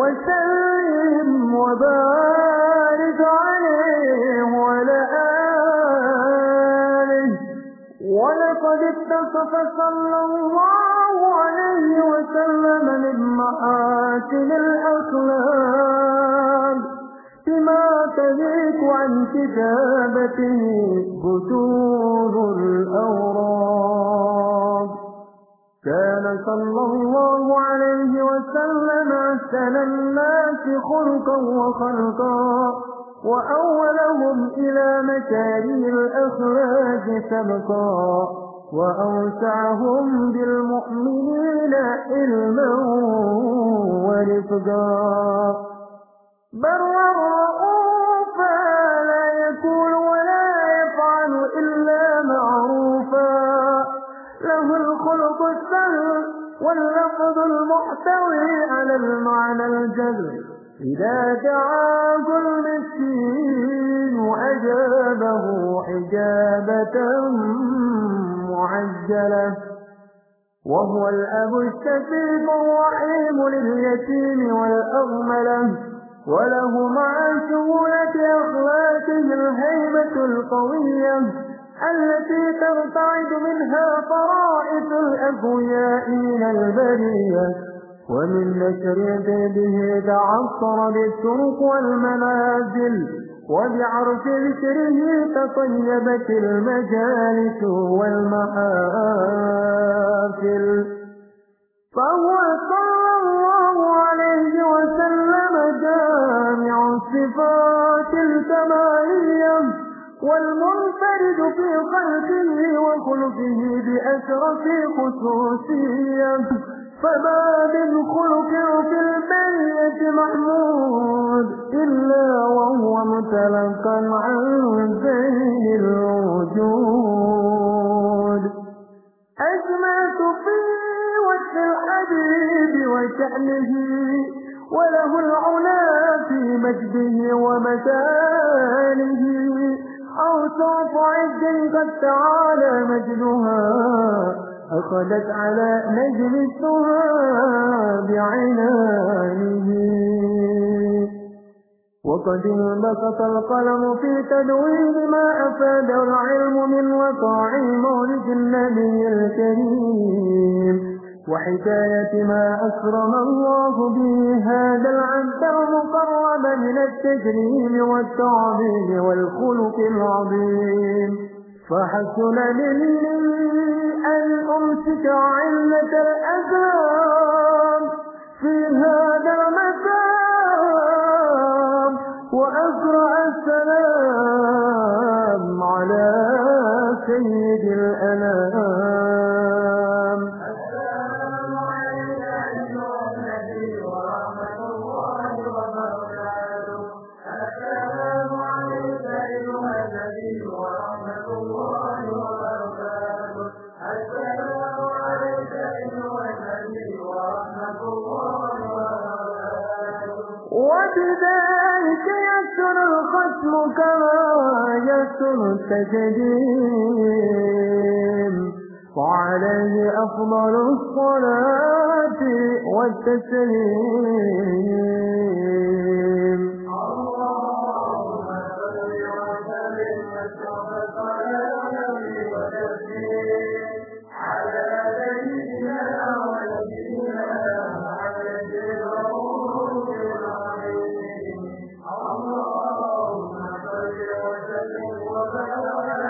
وسلم وبارك عليه وعلى آله. ولقد اتصف صلى الله عليه وسلم من محاسن الأخلاق بما تليق عن كتابته بطور الأوراق كان صلى الله عليه وسلم أحسن الناس خلقا وخلقا وأولهم إلى مكارم الأخلاق سبقا وأوسعهم بالمؤمنين علما ورفقا. برا واللفظ المحتوي على المعنى الجذر إذا دعاه المسكين أجابه حجابة معجلة. وهو الأب الشفيق الرحيم لليتيم والأغملة. وله مع سهولة أخلاقه الهيبة القوية. التي ترتعد منها طرائف الأبوياء من البرية ومن نشر به تعصر بالسرق والمنازل وبعرف ذكره تطيبت المجالس والمحافل. فهو صلى الله عليه وسلم جامع الصفات الكمالية والمنفرد في خلقه وخلقه بأشرف خصوصية فما من خلق في البرية محمود إلا وهو متلقا عن زين الوجود. أجمعت في وجه الحبيب وشأنه وله العلا في مجده ومكانه أوصاف عز قد تعالى مجدها أخذت على نجم السها بعنانه وقد انبسط القلم في تدوين ما أفاد العلم من وقاع مولد النبي الكريم. وحكاية ما أكرم الله به هذا العبد المقرب من التجريم والتعظيم والخلق العظيم. فحسن مني أن أمسك علة الأسلام في هذا المكان وأقرأ السلام على سيد الأنام. وبذلك يسر الختم كما يسر التجديم وعليه أفضل الصلاة والتسليم.